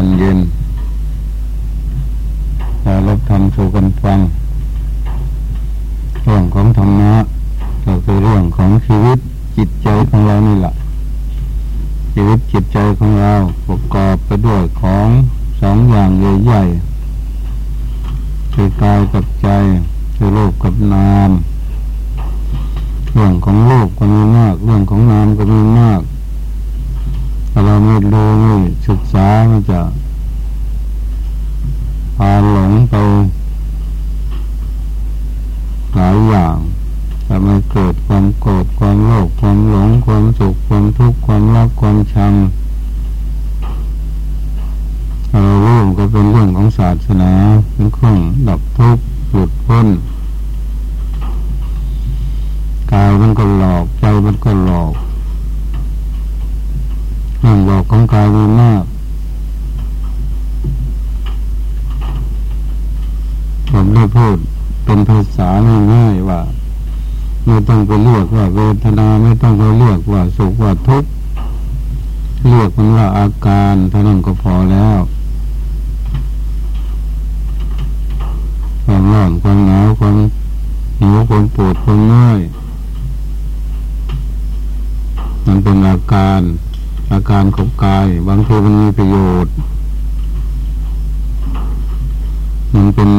อนเย็นจะรับทำสู่กันฟัง เรื่องของธรรมะก็คือเรื่องของชีวิตจิตใจของเรานี่แหละชีวิตจิตใจของเราประกอบไปด้วยของสองอย่างใหญ่ๆคือกายกับใจคือโลกกับนาม เรื่องของโลกก็มีมาก เรื่องของนามก็มีมาก ถ้าเราไม่รู้ไม่ศึกษามันจะพาหลงไปหลายอย่างแต่มันเกิดความโกรธความโลภความหลงความสุขความทุกข์ความรักความชังเราเรื่องก็เป็นเรื่องของศาสนาเป็นเครื่องดับทุกข์หลุดพ้นกายมันก็หลอกใจมันก็หลอก หลอกของกายมีมากผมได้พูดเป็นภาษาง่ายๆว่า ไม่ต้องไปเรียกว่าเวทนาไม่ต้องไปเรียกว่าสุขว่าทุกข์เรียกมันว่าอาการเท่านั้นก็พอแล้วความร้อนความหนาวความหิวความปวดความเมื่อยมันเป็นอาการ อาการของกาย บางทีมันมีประโยชน์ มันเป็น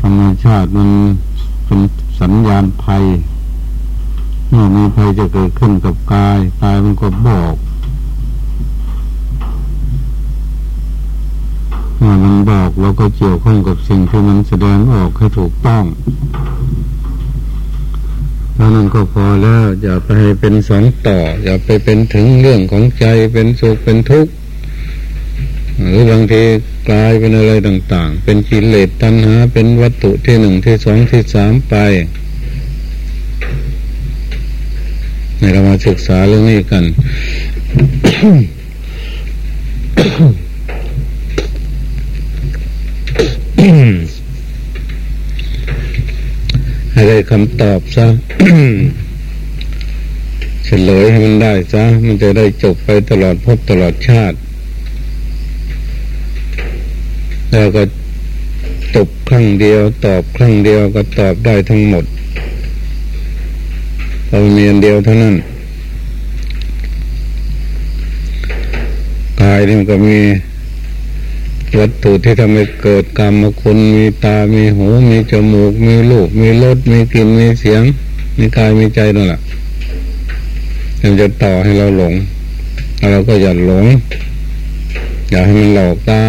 ธรรมชาติมันเป็นสัญญาณภัยเมื่อมีภัยจะเกิดขึ้นกับกายกายมันก็บอกเมื่อมันบอกเราก็เกี่ยวข้องกับสิ่งที่มันแสดงออกให้ถูกต้อง นั้นก็พอแล้ว อย่าไปให้เป็นสองต่อ อย่าไปเป็นถึงเรื่องของใจเป็นสุขเป็นทุกข์หรือบางทีกลายเป็นอะไรต่าง ๆ เป็นกิเลสตัณหา เป็นวัตถุที่หนึ่งที่สองที่สามไปในเรามาศึกษาเรื่องนี้กัน ให้ได้คำตอบซะเฉลยให้มันได้ซะมันจะได้จบไปตลอดพบตลอดชาติ แล้วก็ตบครั้งเดียว ตอบครั้งเดียวก็ตอบได้ทั้งหมดเราเมีอันเดียวเท่านั้นกายนี่มันก็มี วัตถุที่ทำให้เกิดกรรมคุณมีตา มีหู มีจมูก มีลูก มีรส มีกลิ่น มีเสียง มีกาย มีใจนั่นแหละมันจะต่อให้เราหลง แล้วเราก็อย่าหลง อย่าให้มันหลอกได้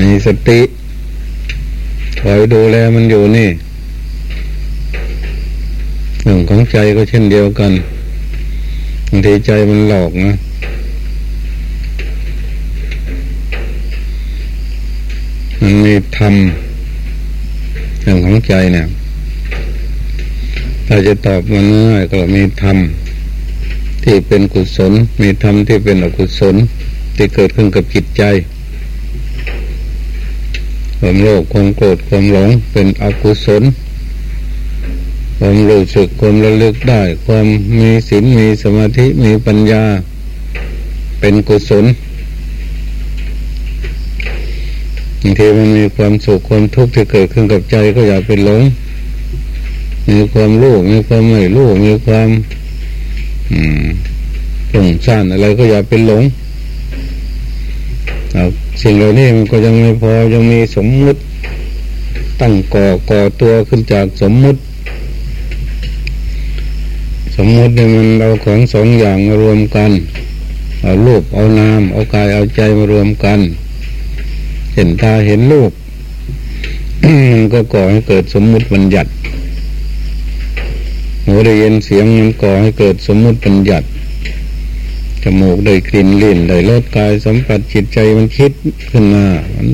มีสติคอยดูแลมันอยู่นี่เรื่องของใจก็เช่นเดียวกันบางทีใจมันหลอกนะ มันมีธรรมเรื่องของใจเนี่ยถ้าจะตอบมันง่ายก็มีธรรมที่เป็นกุศล มีธรรมที่เป็นอกุศล ที่เกิดขึ้นกับจิตใจความโลภความโกรธความหลงเป็นอกุศลความรู้สึกความระลึกได้ ความมีศีลมีสมาธิมีปัญญา เป็นกุศลบางทีมันมีความสุขความทุกข์ที่เกิดขึ้นกับใจก็อย่าเป็นหลง มีความรู้มีความไม่รู้มีความอืมหลงซ่านอะไรก็อย่าเป็นหลงสิ่งเหล่านี้มันก็ยังไม่พอยังมีสมมุติ ตั้งก่อก่อตัวขึ้นจากสมมุติ สมมุติเนี่ยมันเอาของสองอย่างมารวมกัน เอารูปเอานามเอากายเอาใจมารวมกัน เห็นตาเห็นรูปมันก็ก่อให้เกิดสมมุติบัญญัติหูได้ยินเสียงมันก่อให้เกิดสมมุติบัญญัติจมูกได้กลิ่นลิ้นได้รสกายสัมผัสจิตใจมันคิดขึ้นมา มัน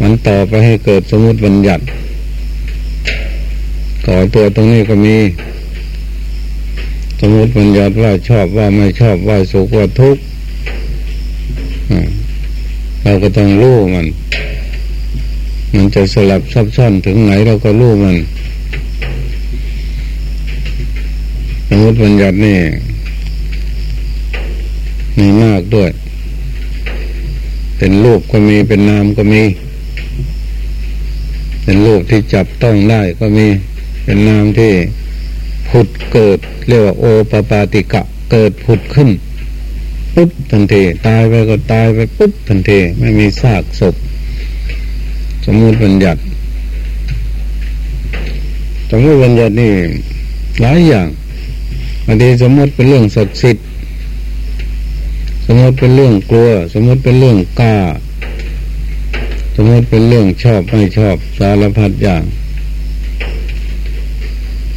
มันต่อไปให้เกิดสมมติบัญญัติก่อตัวตรงนี้ก็มี สมมติบัญญัติว่าชอบว่าไม่ชอบว่าสุขว่าทุกข์ เราก็ต้องรู้มัน มันจะสลับซับซ้อนถึงไหนเราก็รู้มันสมมติบัญญัตินี่มีมากด้วย เป็นรูปก็มีเป็นนามก็มี เป็นรูปที่จับต้องได้ก็มี เป็นนามที่ผุดเกิด เรียกว่าโอปปาติกะ เกิดผุดขึ้น ปุ๊บทันทีตายไปก็ตายไปปุ๊บทันทีไม่มีซากศพ สมมติบัญญัติสมมติบัญญัตินี่หลายอย่างบางทีสมมติเป็นเรื่องศักดิ์สิทธิ์สมมติเป็นเรื่องกลัว สมมติเป็นเรื่องกล้า สมมติเป็นเรื่องชอบไม่ชอบสารพัดอย่าง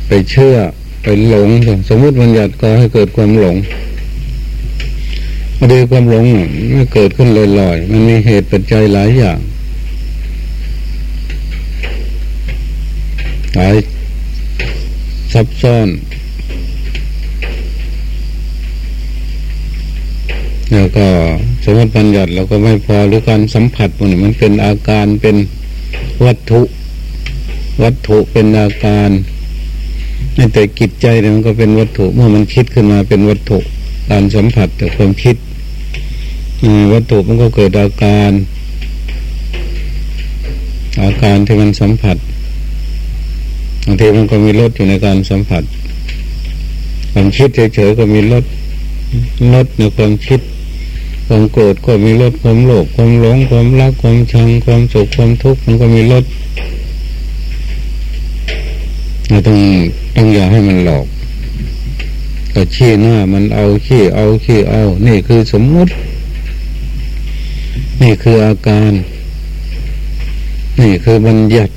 ไปเชื่อไปหลง สมมติบัญญัติก็ให้เกิดความหลง บางทีความหลงไม่เกิดขึ้นลอยๆมันมีเหตุปัจจัยหลายอย่างหลายซับซ้อนแล้วก็สมมติปัญญัติเราก็ไม่พอหรือการสัมผัสมันมันเป็นอาการเป็นวัตถุ วัตถุเป็นอาการแต่กิจใจเนี่ยมันก็เป็นวัตถุ เมื่อมันคิดขึ้นมาเป็นวัตถุ การสัมผัสแต่ความคิดวัตถุมันก็เกิดอาการ อาการที่มันสัมผัสบางทีมันก็มีรสอยู่ในการสัมผัสความคิดเฉยๆก็มีรสรสในความคิด ความโกรธก็มีรสความโลภความหลงความรักความชังความสุขความทุกข์มันก็มีรสเราต้องต้องอย่าให้มันหลอก ก็ชี้หน้ามันเอาขี้เอาขี้เอา นี่คือสมมุติ นี่คืออาการ นี่คือบัญญัติ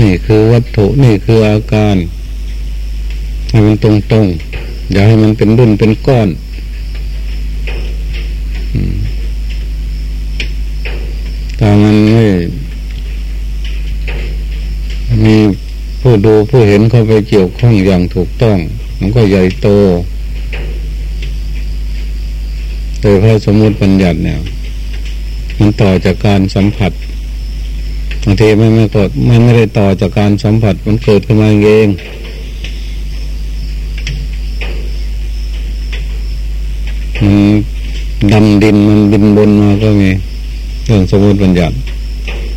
นี่คือวัตถุ นี่คืออาการให้มันตรงตรงอย่าให้มันเป็นรุ่นเป็นก้อนถ้ามันไม่มีผู้ดูผู้เห็นเข้าไปเกี่ยวข้องอย่างถูกต้อง มันก็ใหญ่โตโดยพระสมมติปัญญัติเนี่ย มันต่อจากการสัมผัสบางทีไม่ไม่กดไม่ไม่ได้ต่อจากการสัมผัสมันเกิดขึ้นมาเองมันดำดินมันบินบนมาก็มีเรื่องสมมติบัญญัติ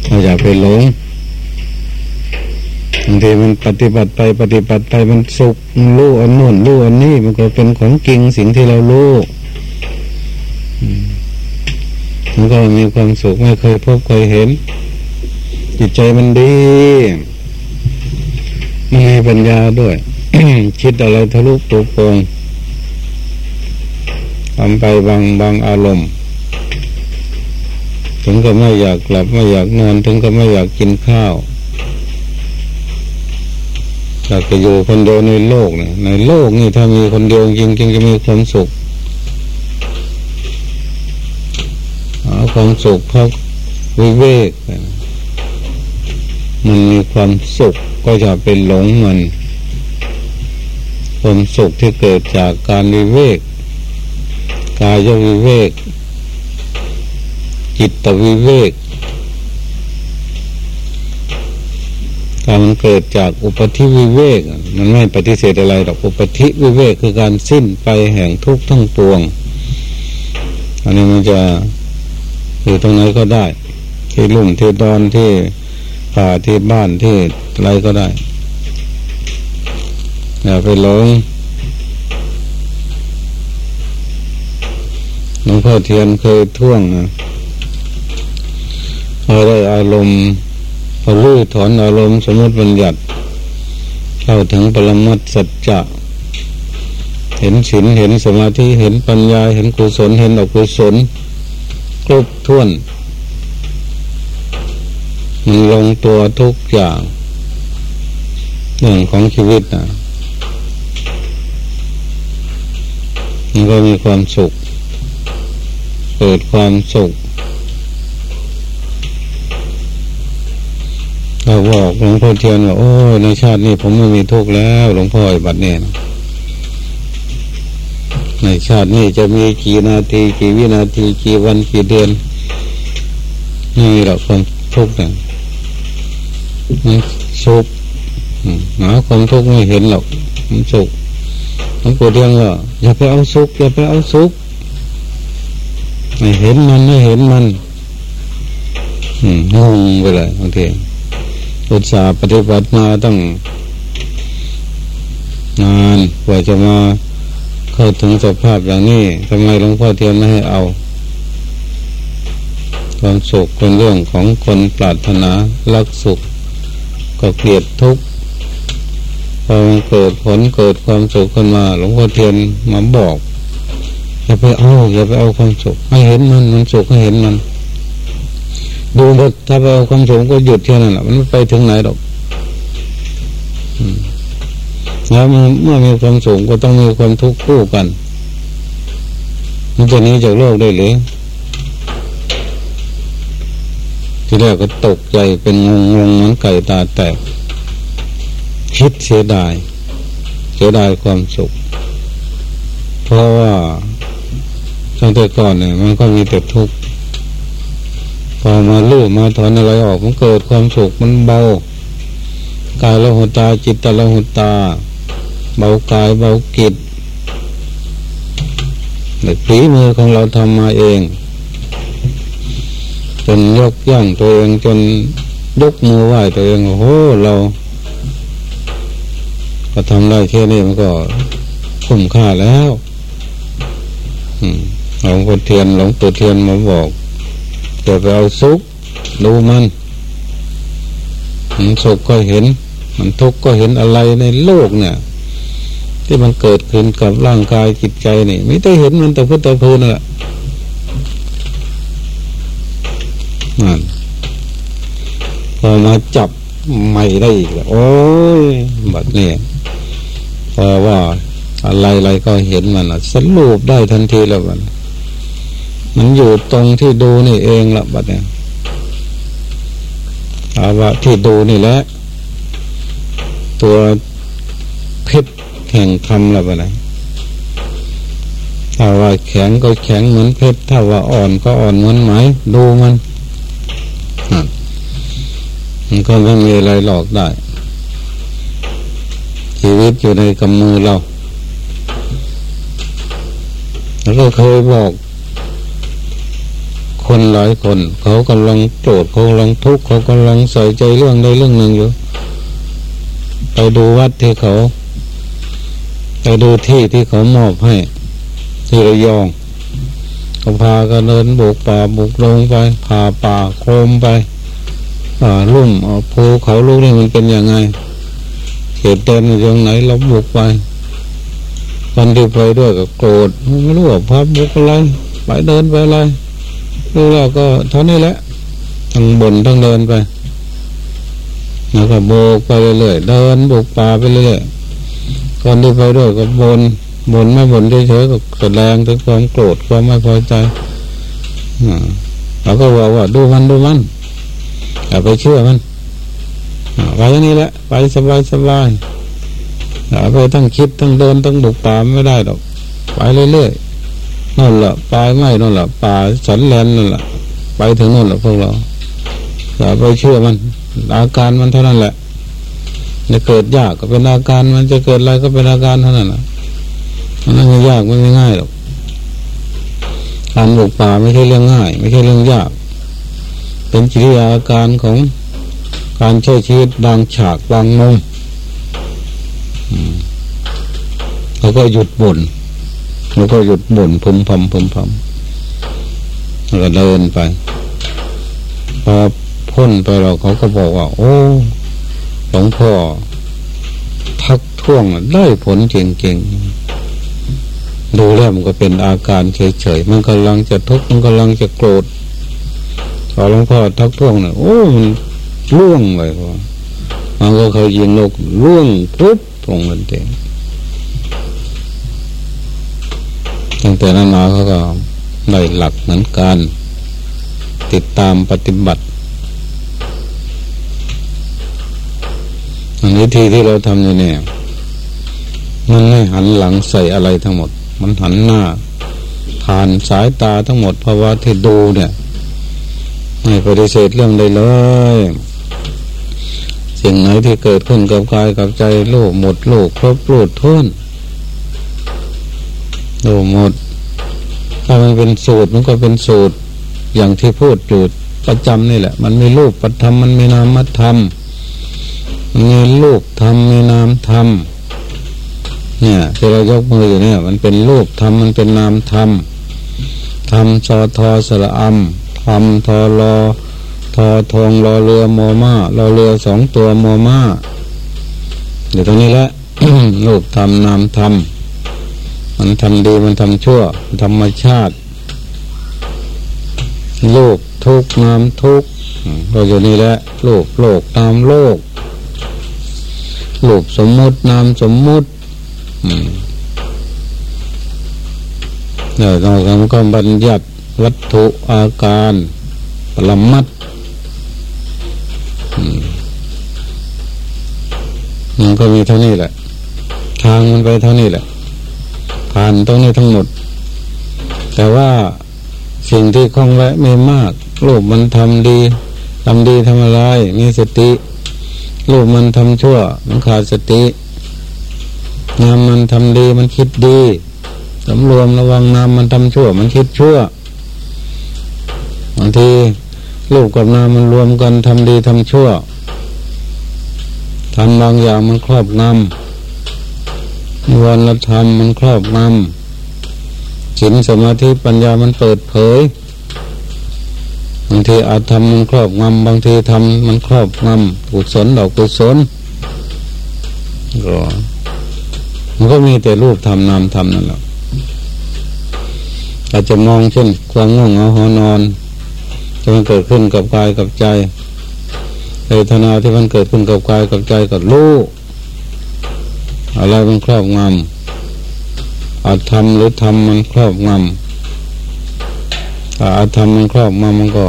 เราอย่าไปหลง บางทีมันปฏิบัติไปปฏิบัติไปมันสุขรู้อันนู่นรู้อันนี้มันก็เป็นของจริงสิ่งที่เรารู้มันก็มีความสุขไม่เคยพบเคยเห็น จิตใจมันดีมันมีปัญญาด้วย คิดอะไรทะลุตัวโปงทำไปบางบางอารมณ์ ถึงก็ไม่อยากกลับไม่อยากนอน ถึงก็ไม่อยากกินข้าว อยากจะอยู่คนเดียวในโลกนี่ยในโลกนี่ถ้ามีคนเดียวจริงจริงจะมีความสุขหาความสุขเพราวิเวกมันมีความสุขก็จะเป็นหลงมัน ความสุขที่เกิดจากการวิเวกกายวิเวกจิตวิเวก การมันเกิดจากอุปธิวิเวก มันไม่ปฏิเสธอะไรหรอกอุปธิวิเวกคือการสิ้นไปแห่งทุกข์ทั้งปวง อันนี้มันจะอยู่ตรงไหนก็ได้ ที่ลุ่มที่ดอนที่ป่าที่บ้านที่อะไรก็ได้อย่าไปหลงหลวงพ่อเทียนเคยท่วงนะพอได้อารมณ์ พอรู้ถอนอารมณ์สมมติบัญญัติ เข้าถึงปรมัตสัจจะเห็นศีลเห็นสมาธิเห็นปัญญา เห็นกุศลเห็นอกุศลครบถ้วนมันลงตัวทุกอย่างเรื่องของชีวิตนะมันก็มีความสุข เกิดความสุข เราบอกหลวงพ่อเทียนว่าโอ้ในชาตินี้ผมไม่มีทุกข์แล้วหลวงพ่อไอ้บัดเนี่ยในชาตินี้จะมีกี่นาทีกี่วินาทีกี่วันกี่เดือนนี่เราความทุกข์เนี่ยสุขหาความทุกข์ไม่เห็นหรอกมันสุขหลวงปู่เทียนว่าอย่าไปเอาสุขอย่าไปเอาสุขไม่เห็นมันไม่เห็นมันงงไปเลยบางที อุตสาห์ปฏิบัติมาตั้งนานกว่าจะมาเข้าถึงสภาพอย่างนี้ทำไมหลวงพ่อเทียนไม่ให้เอา ความสุขเป็นเรื่องของคนปรารถนารักสุข ก็เกลียดทุกข์พอมันเกิดผลเกิดความสุขขึ้นมา หลวงพ่อเทียนมาบอกอย่าไปเอาอย่าไปเอาความสุขให้เห็นมันมันสุขให้เห็นมัน ดูหมดถ้าเอาความสุขก็หยุดแค่นั้นแหละมันไปถึงไหนหรอกแล้วเมื่อมีความสุขก็ต้องมีความทุกข์คู่กัน มันจะนี้จากโลกได้หรือที่แรกก็ตกใจเป็นงงงงเหมือนไก่ตาแตก คิดเสียดาย เสียดายความสุข เพราะว่าตั้งแต่ก่อนเนี่ยมันก็มีแต่ทุกข์ พอมาลู่มาถอนอะไรออกมันเกิดความสุขมันเบากายละหุตาจิตละหุตา เบากายเบากิจแต่ฝีมือของเราทำมาเอง จนยกย่างตัวเองจนยกมือไหว้ตัวเองโอ้โหเราก็ทำได้แค่นี้มันก็คุ้มค่าแล้วหลวงพ่อเทียนหลวงปู่เทียนมาบอก จะไปเอาสุขดูมันมันสุขก็เห็น มันทุกข์ก็เห็นอะไรในโลกเนี่ย ที่มันเกิดขึ้นกับร่างกายจิตใจนี่ไม่ได้เห็นมันแต่พุทธพูนั่นแหละนั่นพอมาจับไม่ได้อีกโอ้ยแบัดเนี่ยพอว่าอะไรอะไรก็เห็นมันสรุปได้ทันทีแล้วมัน มันอยู่ตรงที่ดูนี่เองละบัดเนี่ยอาว่าที่ดูนี่แหละ ตัวเพชรแห่งธรรมละบัดเนี่ยถ้าว่าแข็งก็แข็งเหมือนเพชรถ้าว่าอ่อนก็อ่อนเหมือนไหมดูมันมันก็ไม่มีอะไรหลอกได้ ชีวิตอยู่ในกำมือเราแล้วก็เคยบอก คนหลายคน เขากำลังโกรธเขากำลังทุกข์เขากำลังใส่ใจเรื่องใดเรื่องหนึ่งอยู่ไปดูวัดที่เขาไปดูที่ที่เขามอบให้ที่ระยองก็พากันเดินบุกป่าบุกลงไปพาป่าโคมไปป่าลุ่มภูเขาลูกนี่มันเป็นยังไงเขตเต็นอยู่ตรงไหนเราบุกไปวันที่ไปด้วยก็โกรธไม่รู้ว่าพาบุกอะไรไปเดินไปอะไร แล้วก็เท่านี้แหละทั้งบนทั้งเดินไป แล้วก็โบกไปเรื่อยๆเดินบุกป่าไปเรื่อยๆก่อนที่ไปด้วยก็บนบนไม่บนเฉยๆก็แสดงถึงความโกรธความไม่พอใจเราก็บอกว่าดูมันดูมันอย่าไปเชื่อมันไปอย่างนี้แหละไปสบายสบายอย่าไปตั้งคิดตั้งเดินตั้งบุกป่าไม่ได้หรอกไปเรื่อยๆ นั่นแหละปลาไม้นั่นแหละป่าสันแลนนั่นแหละไปถึงนั่นแหละพวกเราอย่าไปเชื่อมัน อาการมันเท่านั้นแหละจะเกิดยากก็เป็นอาการมันจะเกิดอะไรก็เป็นอาการเท่านั้นแหละมันไม่ยากไม่ง่ายหรอกการบุกป่าไม่ใช่เรื่องง่าย ไม่ใช่เรื่องยาก เป็นจิตวิอาการของการใช้ชีวิตบางฉากบางมุมเขาก็หยุดบ่น แล้วก็หยุดบ่นพึมพำพึมพำแล้วก็เดินไปพอพ้นไปเราเขาก็บอกว่า โอ้หลวงพ่อพักท่วงได้ผลเก่งๆดูแล้วมันก็เป็นอาการเฉยๆมันกำลังจะทุกข์มันกำลังจะโกรธพอหลวงพ่อทักท่วงเนี่ยโอ้มันล่วงเลยว่ามันก็เคยยิงโลกล่วงปุ๊บตรงมันเอง ตั้งแต่นั้นมาเขาก็ได้หลักเหมือนกันติดตามปฏิบัติอันนี้ที่ที่เราทำอยู่เนี่ย มันไม่หันหลังใส่อะไรทั้งหมด มันหันหน้า ผ่านสายตาทั้งหมดเพราะว่าที่ดูเนี่ยไม่ปฏิเสธเรื่องใดเลย สิ่งไหนที่เกิดขึ้นกับกายกับใจโลกหมดโลกครบโลดท้น โลหมด ถ้ามันเป็นสูตรมันก็เป็นสูตร อย่างที่พูดจูดประจำนี่แหละ มันมีรูปประธรรมมันมีนามธรรมมันมีรูปธรรมมีนามธรรมเนี่ยที่เรายกมืออยู่เนี่ย มันเป็นรูปธรรมมันเป็นนามธรรมธรรมชอทอสระอัมธรรมทอรอทอทองรอเรือมอมารอเรือสองตัวมอมาเดี๋ยวตรงนี้แหละรูปธรรมนามธรรม มันทำดีมันทำชั่ว ธรรมชาติโลกทุกนามทุกเราอยู่นี่แหละโลกโลกตามโลกโลกสมมุตินามสมมุติเดี๋ยวเราก็บัญญัติวัตถุอาการปรมัดมันก็มีเท่านี้แหละ ทางมันไปเท่านี้แหละ ผ่านตรงนี้ทั้งหมด แต่ว่าสิ่งที่คล้องไว้ไม่มากรูปมันทำดีทำดีทำอะไรมีสติรูปมันทำชั่ว มันขาดสติงามมันทำดีมันคิดดีสำรวมระวังนามมันทำชั่ว มันคิดชั่วบางทีรูปกับนามมันรวมกันทำดีทำชั่วทำบางอย่างมันครอบงำ วันละธรรมมันครอบงำศีลสมาธิปัญญามันเปิดเผย บางทีอาจทำมันครอบงำบางทีทำมันครอบงำกุศลดอกกุศลก็มันก็มีแต่รูปทำนามทำนั่นแหละอาจจะมองเช่น ความง่วงเหงาหอนอนจะมันเกิดขึ้นกับกายกับใจเวทนาที่มันเกิดขึ้นกับกายกับใจกับรู้ อะไรมันครอบงำอาจทำหรือทำมันครอบงำถ้าอาจทำมันครอบงำมันก็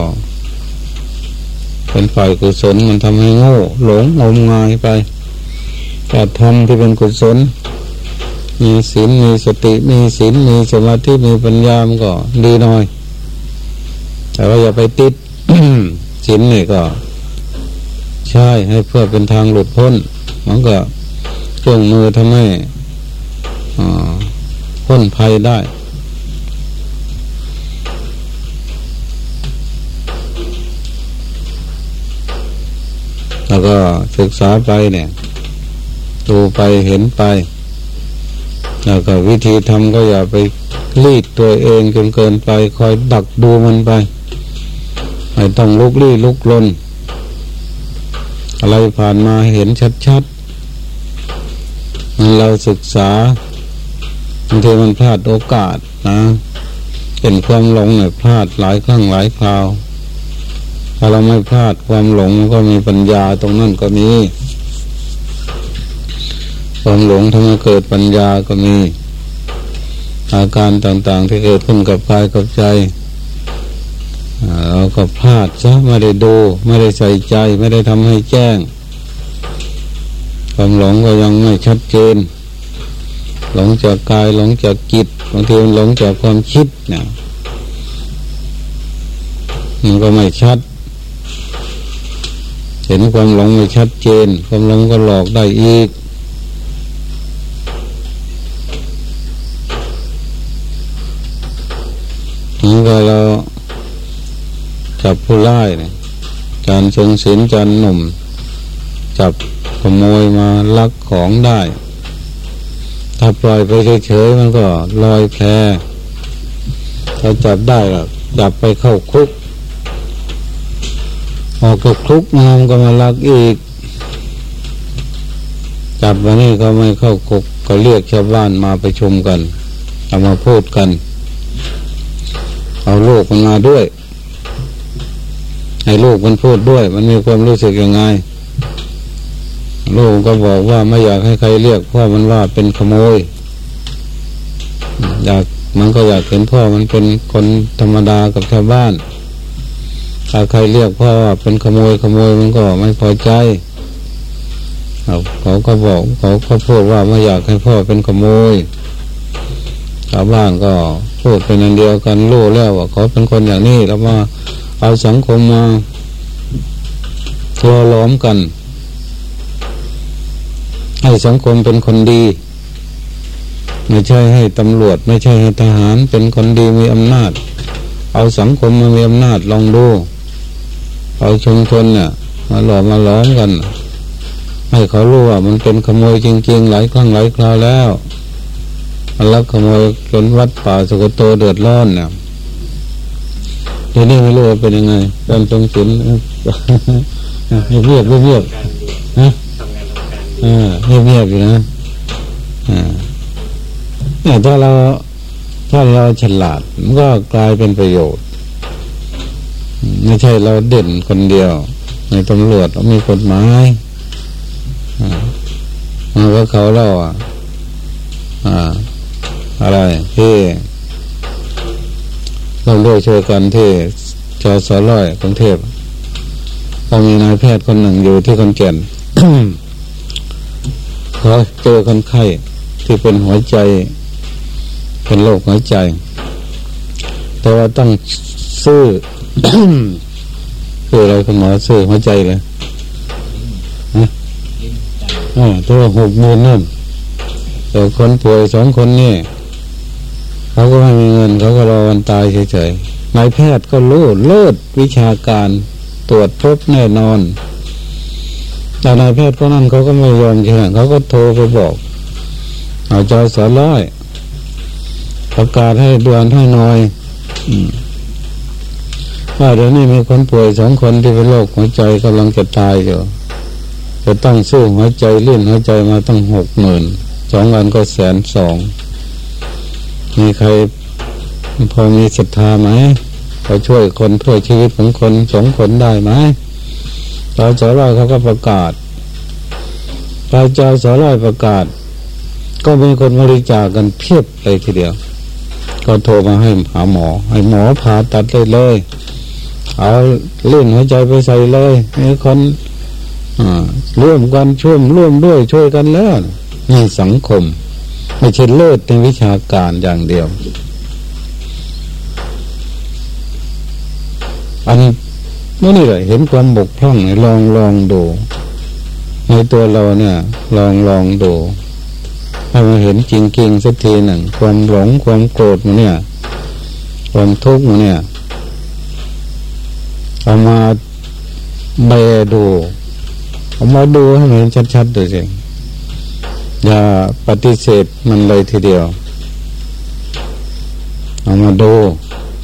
เป็นฝ่ายกุศลมันทำให้โง่หลงงมงายไปแต่ทำที่เป็นกุศล มีศีลมีสติมีศีลมีสมาธิมีปัญญามันก็ดีหน่อย แต่ว่าอย่าไปติดศีลนี่ก็ ใช่ให้เพื่อเป็นทางหลุดพ้นมันก็ จ้งมือทำให้พ้นภัยได้ แล้วก็ศึกษาไปเนี่ย ดูไปเห็นไป แล้วก็วิธีทำก็อย่าไปรีดตัวเองจนเกินไป คอยดักดูมันไป ไม่ต้องลุกลี้ลุกลนอะไรผ่านมาเห็นชัดๆมัน เราศึกษาบางทีมันพลาดโอกาสนะเห็นความหลงเนี่ยพลาดหลายครั้งหลายคราวถ้าเราไม่พลาดความหลงก็มีปัญญาตรงนั้นก็มีความหลงทำให้เกิดปัญญาก็มี อาการต่างๆที่เกิดขึ้นกับกายกับใจเราก็พลาดซะไม่ได้ดู ไม่ได้ใส่ใจ ไม่ได้ทำให้แจ้ง ความหลงก็ยังไม่ชัดเจน หลงจากกายหลงจากจิตบางทีมันหลงจากความคิดเนี่ยมันก็ไม่ชัด เห็นความหลงไม่ชัดเจน ความหลงก็หลอกได้อีกนี่ก็เราจับผู้ร้ายเนี่ยจานทรงศีลจานหนุ่ม จับ ขโมยมาลักของได้ ถ้าปล่อยไปเฉยๆมันก็ลอยแพถ้าจับได้ก็จับไปเข้าคุก ออกจากคุกงามก็มาลักอีก จับวันนี้ก็ไม่เข้าคุกก็เรียกชาวบ้านมาไปชมกันเอามาพูดกัน เอาลูกมันมาด้วย ให้ลูกมันพูดด้วย มันมีความรู้สึกยังไง ลูกก็บอกว่าไม่อยากให้ใครเรียกพ่อมันว่าเป็นขโมย อยากมันก็อยากเห็นพ่อมันเป็นคนธรรมดากับชาวบ้าน ถ้าใครเรียกพ่อว่าเป็นขโมยขโมยมันก็ไม่พอใจเขาก็บอก เขาก็พูดว่าไม่อยากให้พ่อเป็นขโมยชาวบ้านก็พูดเป็นอันเดียวกันรู้แล้วว่าเขาเป็นคนอย่างนี้แล้วมาเอาสังคมมาทัวล้อมกัน ให้สังคมเป็นคนดี ไม่ใช่ให้ตำรวจ ไม่ใช่ให้ทหารเป็นคนดีมีอำนาจ เอาสังคมมามีอำนาจลองดู เอาชุมชนเนี่ยมาหลอมมาล้อมกัน ให้เขารู้ว่ามันเป็นขโมยจริงๆ หลายครั้งหลายคราวแล้วมันลักขโมยจนวัดป่าสุกโตเดือดร้อนเนี่ยเดี๋ยวนี้ไม่รู้ว่าเป็นยังไงการตรงศิลเงียบเงียบเงียบฮะ เงียบเงียบอยู่นะเนี่ยถ้าเราถ้าเราฉลาดมันก็กลายเป็นประโยชน์ไม่ใช่เราเด่นคนเดียว ในตำรวจมีกฎหมายมันก็เขาเล่าอะอะไรที่เราด้วยช่วยกันที่จอสอร้อยกรุงเทพเรามีนายแพทย์คนหนึ่งอยู่ที่คนแก่น เขาเจอคนไข้ที่เป็นหัวใจ เป็นโรคหัวใจ แต่ว่าต้องซื้อคืออะไรคุณหมอซื้อหัวใจเลยนะอ่าตัวหกหมื่นนั่นแต่คนป่วยสองคนนี่เขาก็ไม่มีเงินเขาก็รอวันตายเฉยๆนายแพทย์ก็รู้เลิศวิชาการตรวจพบแน่นอน แต่นายแพทย์ก็นั่นเขาก็ไม่ยอมแค่เขาก็โทรไปบอกอาจสอร้อยประกาศให้ด่วนให้น้อยว่าเดี๋ยวนี้มีคนป่วยสองคนที่เป็นโรคหัวใจกำลังจะตายอยู่จะต้องสู้หัวใจเลื่อนหัวใจมาตั้งหกหมื่นสองวันก็แสนสองมีใครพอมีศรัทธาไหมพอช่วยคนช่วยชีวิตของคนสองคนได้ไหม ตาสอร้อยเขาก็ประกาศตาเจ้าสอร้อยประกาศ ก็มีคนบริจาคกันเพียบเลยทีเดียว ก็โทรมาให้หาหมอ ให้หมอผ่าตัดเลยเลย เอาเล่นหัวใจไปใส่เลยให้คนร่วมกันช่วยร่วมด้วยช่วยกันแล้วนี่สังคม ไม่ใช่เลิศในวิชาการอย่างเดียว อัน นี่เลยเห็นความบกพร่องลองลองดู ในตัวเราเนี่ย ลองลองดูให้มาเห็นจริงจริงสักทีหนึ่งความหลงความโกรธมันเนี่ย ความทุกข์มันเนี่ยเอามาเบดูเอามาดูให้เห็นชัดๆดูสิอย่าปฏิเสธมันเลยทีเดียว เอามาดู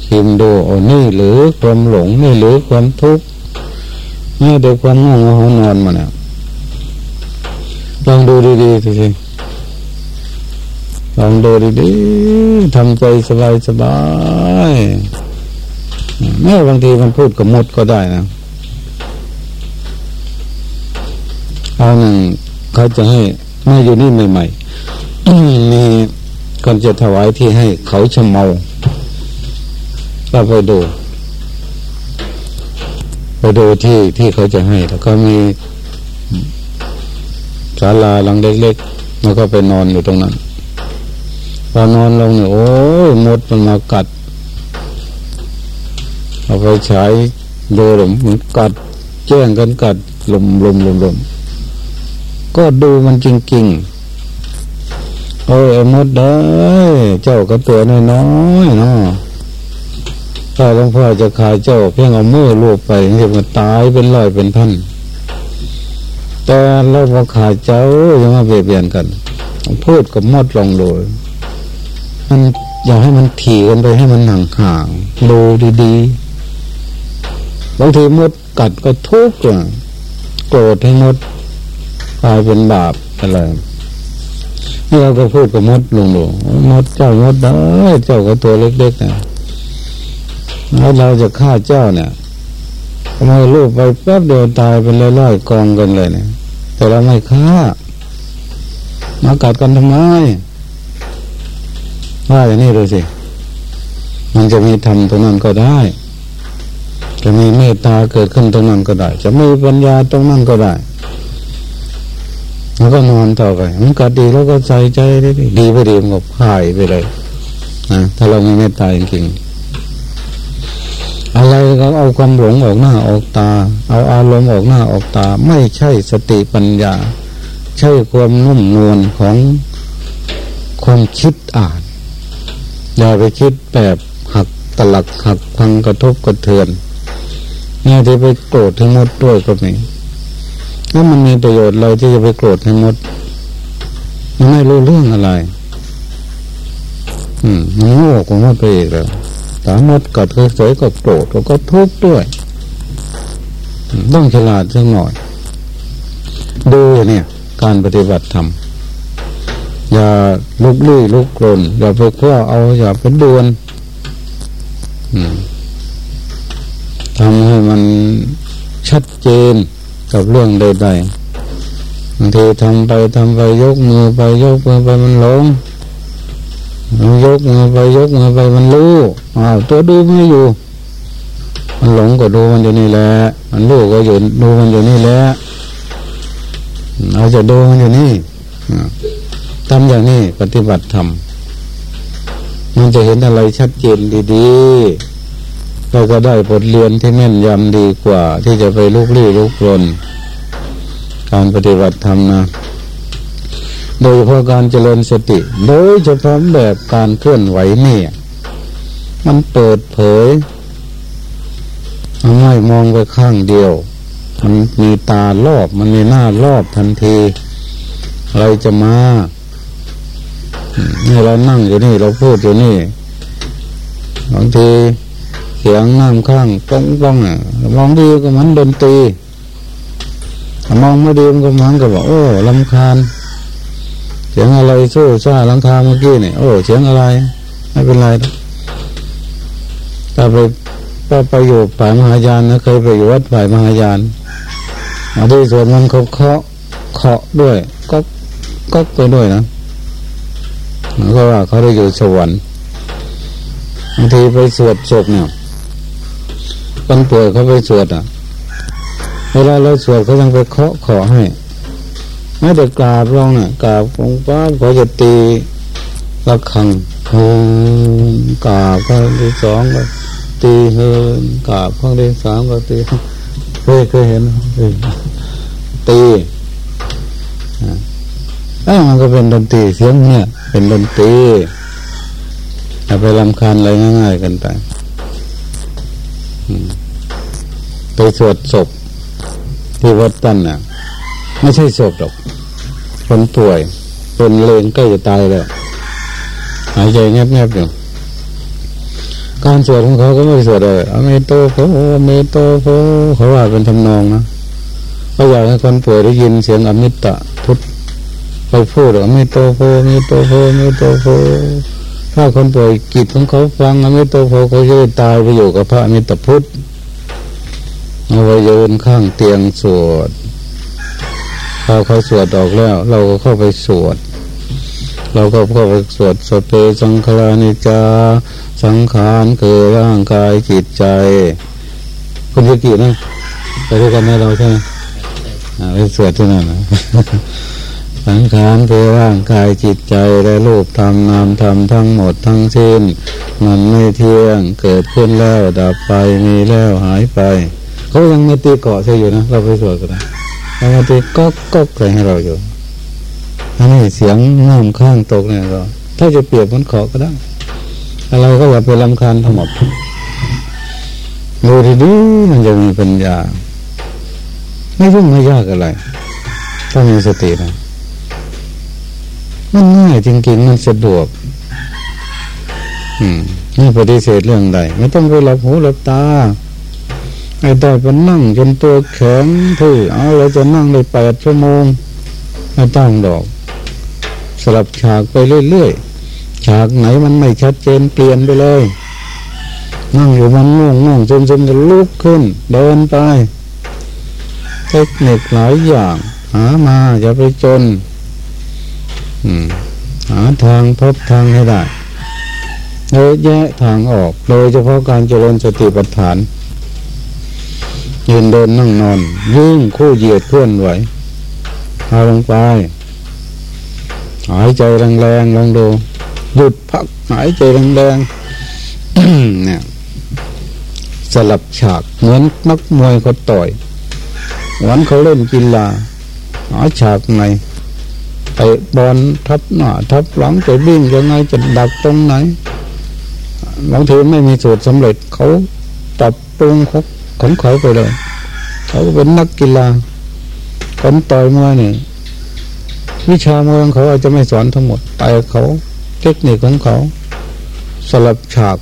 ชิมดูโอ้นี่หรือความหลงนี่หรือความทุกข์นี่เดี๋ยวความง่วงหัวนอนมาเนี่ยลองดูดีๆสิลองดูดีๆทำใจสบายสบายแม้บางทีมันพูดกับมดก็ได้นะเอาหนึ่งเขาจะให้มาอยู่นี่ใหม่ๆมีคนจะถวายที่ให้เขาชะเมา ก็ไปดู ไปดูที่ที่เขาจะให้แล้วก็มีศาลาหลังเล็กๆแล้วก็ไปนอนอยู่ตรงนั้นพอนอนลงเนี่ยโอ้ยมดมันมากัด เอาไปใช้ดูหลมมันกัดแจ้งกันกัดลมลมลมลมก็ดูมันจริงๆโอ้ยมดได้เจ้าก็ตัวน้อยๆเนาะ ถ้าหลวงพ่อจะขายเจ้าเพียงเอามือลูบไปเห็นมันตายเป็นร้อยเป็นพันแต่เราพอขายเจ้ายังมาเบียดเบียนกัน พูดกับมดลองดูมันอย่าให้มันถี่กันไปให้มันห่างห่างดูดีๆบางทีมดกัดก็ทุกข์โกรธให้มดกลายเป็นบาปอะไรนี่เราก็พูดกับมดลงดูมดเจ้ามดได้เจ้าก็ตัวเล็กๆนะ แล้วเราจะฆ่าเจ้าเนี่ยทำไมลูกไปแป๊บเดียวตายเป็นร้อยๆกองกันเลยเนี่ยแต่เราไม่ฆ่ามากัดกันทำไมว่าอย่างนี้ดูสิ มันจะมีธรรมตรงนั้นก็ได้ จะมีเมตตาเกิดขึ้นตรงนั้นก็ได้ จะมีปัญญาตรงนั้นก็ได้ แล้วก็นอนต่อไป มันกัดดีแล้วก็ใส่ใจด้ดีไปดีมันก็พ่ายไปเลยนะถ้าเราไม่เมตตาจริงๆ อะไรก็เอาความหลงออกหน้าออกตา เอาอารมณ์ออกหน้าออกตา ไม่ใช่สติปัญญา ใช่ความนุ่มนวลของความคิดอ่าน อย่าไปคิดแบบหักตลักหักพังกระทบกระเทือนเนี่ยที่ไปโกรธทั้งหมดด้วยก็มีแล้วมันมีประโยชน์เราที่จะไปโกรธทั้งหมดมันไม่รู้เรื่องอะไร อืมมันโง่กว่าไปอีกแล้วามารถกัดเคยสวยก็โกรธก็ทุกข์ด้วย ต้องฉลาดสักหน่อย ดูเนี่ย การปฏิบัติธรรมอย่าลุกลี้ลุกกลนอย่าไปคว้าเอา อย่าไปดวนทำให้มันชัดเจนกับเรื่องใดๆบางทีทำไปทำไปยกมือไปยกมือไปมันหลง ยกมือไปยกมือไปมันรู้อ้าวตัวดูไม่อยู่ มันหลงก็ดูมันอยู่นี่แหละมันรู้ก็อยู่ดูมันอยู่นี่แหละเราจะดูมันอยู่นี่ทำอย่างนี้ปฏิบัติธรรมมันจะเห็นอะไรชัดเจนดีๆเราก็ได้บทเรียนที่แม่นยำดีกว่า ที่จะไปลุกลี้ลุกลนการปฏิบัติธรรมนะ โดยเฉพาะการเจริญสติ โดยเฉพาะแบบการเคลื่อนไหวเนี่ย มันเปิดเผยมันไม่มองไปข้างเดียวมันมีตารอบมันมีหน้ารอบทันทีอะไรจะมานี่เรานั่งอยู่นี่ เราพูดอยู่นี่บางทีเสียงน้ำข้างป้องป้องอะมองดีก็มือนดนตรีมองไม่ดีมันก็มือนกับว่าโอ้ลำคาญ สียงอะไรสู้ซ่าลังคาเมื่อกี้เนี่ยโอ้เสียงอะไร ไม่เป็นไรถ้าไปถ้าไปอยู่ป่ามหายานนะเคยไปอยู่วัดป่ามหายานอาที่สวนมันเขาเคาะเคาะด้วย ก็ก็ไปด้วยนะเพราะว่าเขาได้อยู่สวรรค์บางทีไปสวดศพเนี่ยคนป่วยเขาไปสวดอะเวลาเราสวดเขายังไปเคาะขอให้ ไม่ได้กราบรองน่ะกราบองค์ป้าขาจะตีระฆังโฮกราบครั้งที่สองก็ตีเฮินกราบครั้งที่สามก็ตีเคยเคยเห็นตีอ้ามันก็เป็นดนตรีเสียงเนี่ย เป็นดนตรีอย่าไปลำคาญอะไรง่าย ๆ กันไปไปสวดศพที่วัดตั้นน่ะ ไม่ใช่ศพหรอก คนป่วย เป็นเลงใกล้จะตายแล้วหายใจแงบๆอยู่การสวดของเขาก็ไม่สวดเลยอเมโตโพอเมโตโพเขาว่าเป็นทำนองนะเขาอยากให้คนป่วยได้ยินเสียงอมิตะพุทธไปพูดอเมโตโพอเมโตโพอเมโตโพถ้าคนป่วยกิจของเขาฟังอเมโตโพเขาจะตายไปอยู่กับพระอมิตพุทธเอาไปยืนข้างเตียงสวด พอเขาสวดออกแล้ว เราก็เข้าไปสวด เราก็เข้าไปสวดสเปสังขารานิจา สังขารคือร่างกายจิตใจ คุณจะกี่นะไปด้วยกันไหมเราใช่ไหมไปสวดที่นั่นนะสังขารคือร่างกายจิตใจและรูปธรรมนามธรรมทั้งหมดทั้งสิ้น มันไม่เที่ยงเกิดขึ้นแล้วดับไปมีแล้วหายไป เขายังไม่ตีเกาะใช่อยู่นะ เราไปสวดกันนะ บางทีก็ก็ใส่ให้เราอยู่อันนี้เสียงน้ำข้างตกเนี่ยก็ถ้าจะเปรียบมันขอก็ได้อะไรก็อย่าไปลำคาญทั้งหมดดูดีๆมันจะมีปัญญา ไม่ยุ่งไม่ยากอะไรถ้ามีสตินะมันง่ายจริงๆ มันสะดวก อืมนี่ปฏิเสธเรื่องใดไม่ต้องไปหลับหูหลับตา ไอ้ได้ไปนั่งจนตัวแข็งทื่อเอาเราจะนั่งได้แปดชั่วโมงไม่ต้องดอก สลับฉากไปเรื่อยๆฉากไหนมันไม่ชัดเจนเปลี่ยนไปเลย นั่งอยู่มันง่วงง่วงจนจนจะลุกขึ้น เดินไป เทคนิคหลายอย่าง หามาอย่าไปจนหาทางพบทางให้ได้เยอะแยะทางออก โดยเฉพาะการเจริญสติปัฏฐาน ยืนเดินนั่งนอนยิ่งคู่เหยียดเคลื่อนไหวเอาลงไป หายใจแรงๆลองดูหยุดพักหายใจแรงๆเนี่ยสลับฉากเหมือนนักมวยเขาต่อยวันเขาเล่นกีฬาหาฉากไหนเตะบอลทับหน้าทับหลังจะวิ่งยังไงจะดักตรงไหนบางทีไม่มีสูตรสำเร็จเขาปรับปรุงของ ของเขาไปเลย เขาเป็นนักกีฬาคนต่อยมวยนี่วิชามวยของเขาอาจจะไม่สอนทั้งหมดแต่เขาเทคนิคของเขาสลับฉาก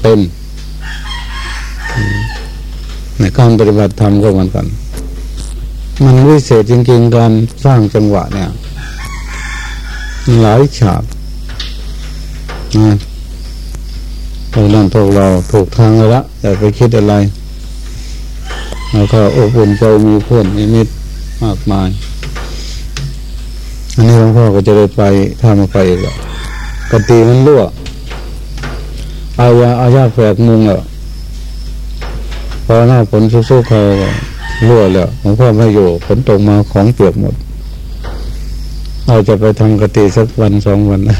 เป็นในการปฏิบัติธรรมก็เหมือนกัน มันวิเศษจริงๆการสร้างจังหวะเนี่ยหลายฉากนะพวกนั้นพวกเราถูกทางแล้วอย่าไปคิดอะไร แล้วก็อบอุ่นใจมีเพื่อนมีมิตรมากมาย อันนี้หลวงพ่อก็จะได้ไปถ้ามาไปอีกแล้วปฏิมันรั่วอายาอายาแฝกมุงอะพอหน้าฝนสู้ๆเขารั่วแล้วหลวงพ่อไม่อยู่ฝนตกมาของเปียกหมดเราจะไปทำกติสักวันสองวันนะ